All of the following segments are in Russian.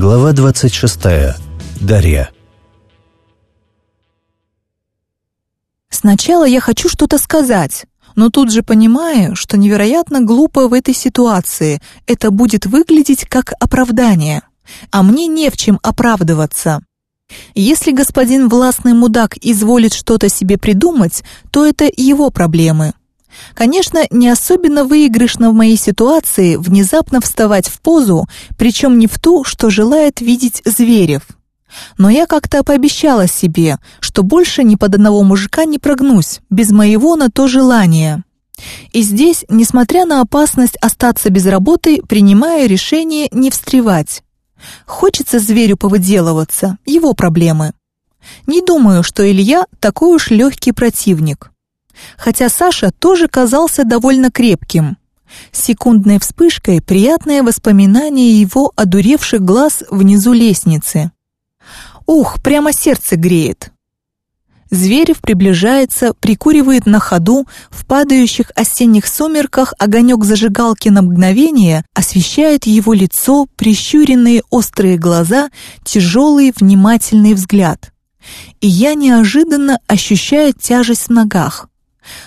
Глава 26. Дарья. Сначала я хочу что-то сказать, но тут же понимаю, что невероятно глупо в этой ситуации. Это будет выглядеть как оправдание. А мне не в чем оправдываться. Если господин властный мудак изволит что-то себе придумать, то это его проблемы. Конечно, не особенно выигрышно в моей ситуации внезапно вставать в позу, причем не в ту, что желает видеть Зверев. Но я как-то пообещала себе, что больше ни под одного мужика не прогнусь, без моего на то желания. И здесь, несмотря на опасность остаться без работы, принимаю решение не встревать. Хочется зверю повыделываться, его проблемы. Не думаю, что Илья такой уж легкий противник хотя Саша тоже казался довольно крепким. Секундной вспышкой приятное воспоминание его одуревших глаз внизу лестницы. Ух, прямо сердце греет. Зверев приближается, прикуривает на ходу, в падающих осенних сумерках огонек зажигалки на мгновение освещает его лицо, прищуренные острые глаза, тяжелый внимательный взгляд. И я неожиданно ощущаю тяжесть в ногах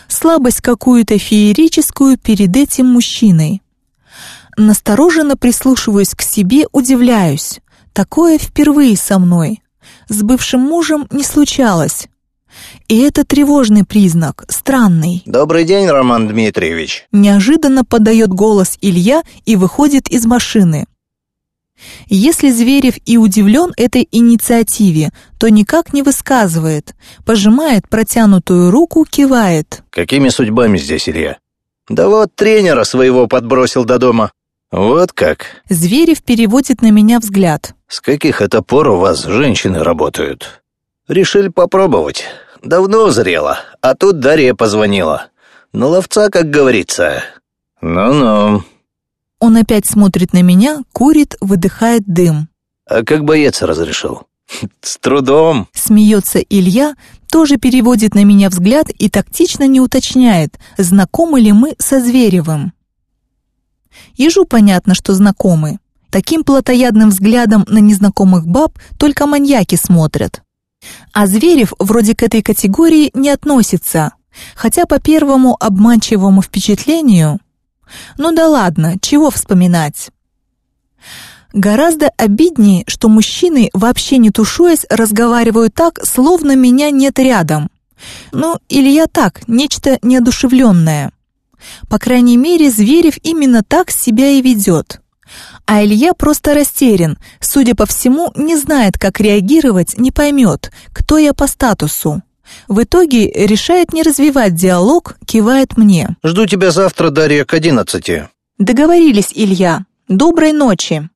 слабость какую-то феерическую перед этим мужчиной. Настороженно прислушиваюсь к себе, удивляюсь. Такое впервые со мной. С бывшим мужем не случалось. И это тревожный признак, странный. «Добрый день, Роман Дмитриевич!» Неожиданно подает голос Илья и выходит из машины. Если Зверев и удивлен этой инициативе, то никак не высказывает, пожимает протянутую руку, кивает. «Какими судьбами здесь Илья?» «Да вот тренера своего подбросил до дома». «Вот как?» Зверев переводит на меня взгляд. «С каких это пор у вас женщины работают?» «Решили попробовать. Давно зрело, а тут Дарья позвонила. На ловца, как говорится». «Ну-ну», он опять смотрит на меня, курит, выдыхает дым. «А как боец разрешил?» «С трудом!» Смеется Илья, тоже переводит на меня взгляд и тактично не уточняет, знакомы ли мы со Зверевым. Ежу понятно, что знакомы. Таким плотоядным взглядом на незнакомых баб только маньяки смотрят. А Зверев вроде к этой категории не относится, хотя по первому обманчивому впечатлению ну да ладно, чего вспоминать? Гораздо обиднее, что мужчины, вообще не тушуясь, разговаривают так, словно меня нет рядом. Ну, или я так, нечто неодушевленное. По крайней мере, Зверев именно так себя и ведет. А Илья просто растерян, судя по всему, не знает, как реагировать, не поймет, кто я по статусу. В итоге решает не развивать диалог, кивает мне. «Жду тебя завтра, Дарья, к одиннадцати». «Договорились, Илья. Доброй ночи».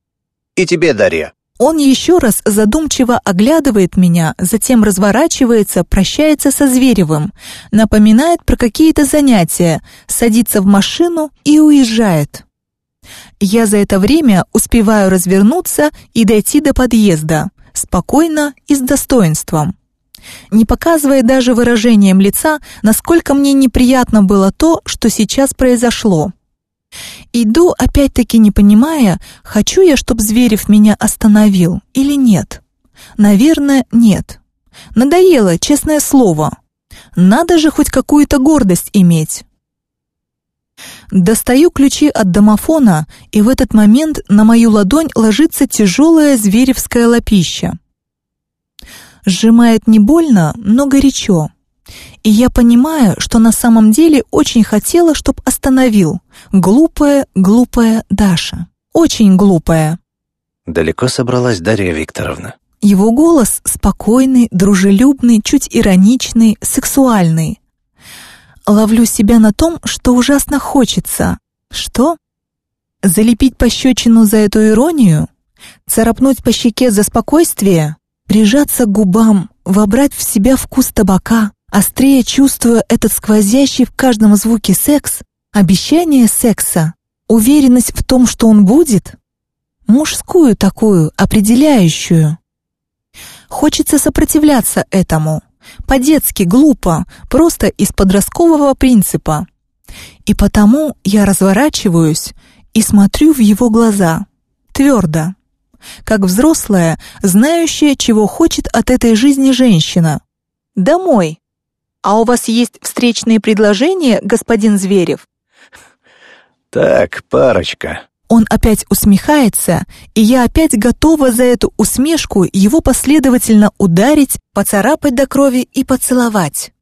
«И тебе, Дарья». Он еще раз задумчиво оглядывает меня, затем разворачивается, прощается со Зверевым, напоминает про какие-то занятия, садится в машину и уезжает. Я за это время успеваю развернуться и дойти до подъезда, спокойно и с достоинством не показывая даже выражением лица, насколько мне неприятно было то, что сейчас произошло. Иду, опять-таки не понимая, хочу я, чтобы Зверев меня остановил или нет. Наверное, нет. Надоело, честное слово. Надо же хоть какую-то гордость иметь. Достаю ключи от домофона, и в этот момент на мою ладонь ложится тяжелая зверевская лапища. Сжимает не больно, но горячо. И я понимаю, что на самом деле очень хотела, чтоб остановил. Глупая, глупая Даша. Очень глупая. Далеко собралась Дарья Викторовна. Его голос спокойный, дружелюбный, чуть ироничный, сексуальный. Ловлю себя на том, что ужасно хочется. Что? Залепить пощечину за эту иронию? Царапнуть по щеке за спокойствие? Прижаться к губам, вобрать в себя вкус табака, острее чувствуя этот сквозящий в каждом звуке секс, обещание секса, уверенность в том, что он будет, мужскую такую, определяющую. Хочется сопротивляться этому, по-детски глупо, просто из подросткового принципа. И потому я разворачиваюсь и смотрю в его глаза, твердо, как взрослая, знающая, чего хочет от этой жизни женщина. «Домой. А у вас есть встречные предложения, господин Зверев?» «Так, парочка». Он опять усмехается, и я опять готова за эту усмешку его последовательно ударить, поцарапать до крови и поцеловать.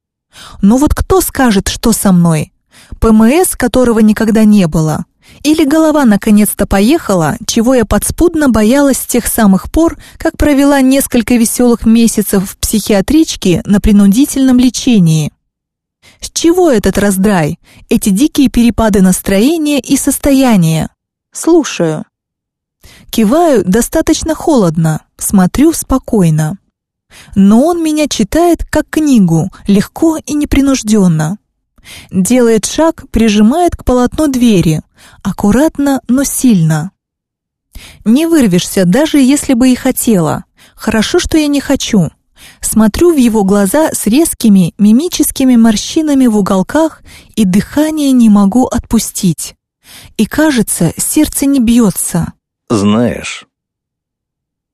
Но вот кто скажет, что со мной? ПМС, которого никогда не было. Или голова наконец-то поехала, чего я подспудно боялась с тех самых пор, как провела несколько веселых месяцев в психиатричке на принудительном лечении. С чего этот раздрай, эти дикие перепады настроения и состояния? Слушаю. Киваю достаточно холодно, смотрю спокойно. Но он меня читает как книгу, легко и непринужденно. Делает шаг, прижимает к полотну двери, аккуратно, но сильно. Не вырвешься, даже если бы и хотела. Хорошо, что я не хочу. Смотрю в его глаза с резкими мимическими морщинами в уголках и дыхание не могу отпустить. И кажется, сердце не бьется. Знаешь,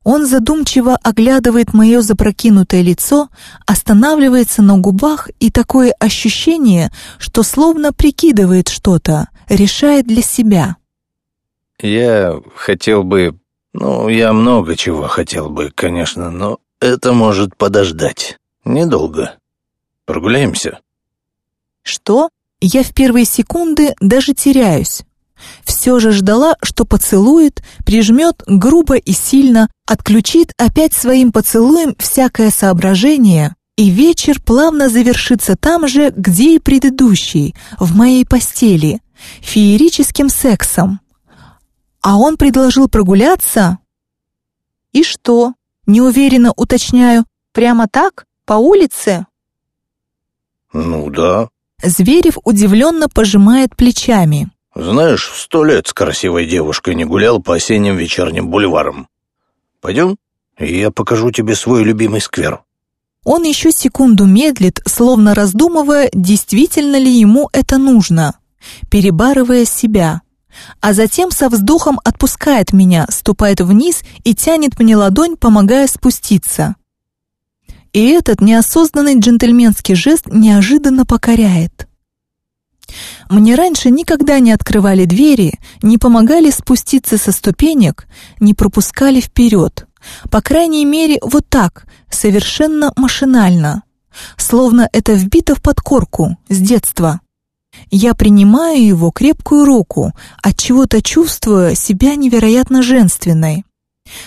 он задумчиво оглядывает мое запрокинутое лицо, останавливается на губах и такое ощущение, что словно прикидывает что-то, решает для себя. Я хотел бы... Ну, я много чего хотел бы, конечно, но это может подождать. Недолго. Прогуляемся? Что? Я в первые секунды даже теряюсь. Все же ждала, что поцелует, прижмет грубо и сильно, отключит опять своим поцелуем всякое соображение, и вечер плавно завершится там же, где и предыдущий, в моей постели, феерическим сексом. А он предложил прогуляться? И что? Неуверенно уточняю. Прямо так? По улице? Ну да. Зверев удивленно пожимает плечами. Знаешь, сто лет с красивой девушкой не гулял по осенним вечерним бульварам. Пойдем, и я покажу тебе свой любимый сквер». Он еще секунду медлит, словно раздумывая, действительно ли ему это нужно, перебарывая себя. А затем со вздохом отпускает меня, ступает вниз и тянет мне ладонь, помогая спуститься. И этот неосознанный джентльменский жест неожиданно покоряет. Мне раньше никогда не открывали двери, не помогали спуститься со ступенек, не пропускали вперед. По крайней мере, вот так, совершенно машинально. Словно это вбито в подкорку, с детства. Я принимаю его крепкую руку, от чего то чувствуя себя невероятно женственной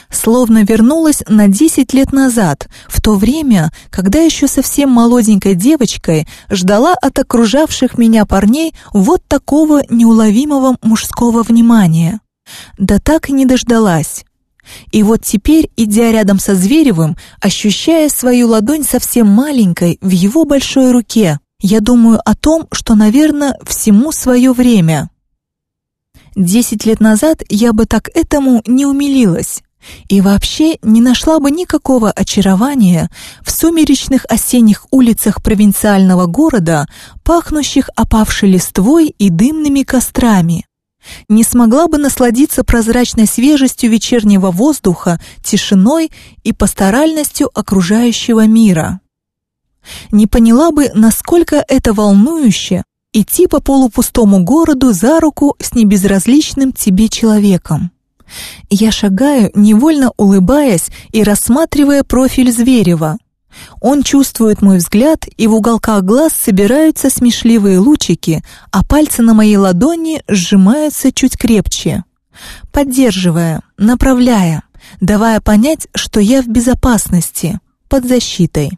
словно вернулась на 10 лет назад, в то время, когда еще совсем молоденькой девочкой ждала от окружавших меня парней вот такого неуловимого мужского внимания. Да так и не дождалась. И вот теперь, идя рядом со Зверевым, ощущая свою ладонь совсем маленькой в его большой руке, я думаю о том, что, наверное, всему свое время. Десять лет назад я бы так этому не умилилась. И вообще не нашла бы никакого очарования в сумеречных осенних улицах провинциального города, пахнущих опавшей листвой и дымными кострами. Не смогла бы насладиться прозрачной свежестью вечернего воздуха, тишиной и пасторальностью окружающего мира. Не поняла бы, насколько это волнующе идти по полупустому городу за руку с небезразличным тебе человеком. Я шагаю, невольно улыбаясь и рассматривая профиль Зверева. Он чувствует мой взгляд, и в уголках глаз собираются смешливые лучики, а пальцы на моей ладони сжимаются чуть крепче. Поддерживая, направляя, давая понять, что я в безопасности, под защитой.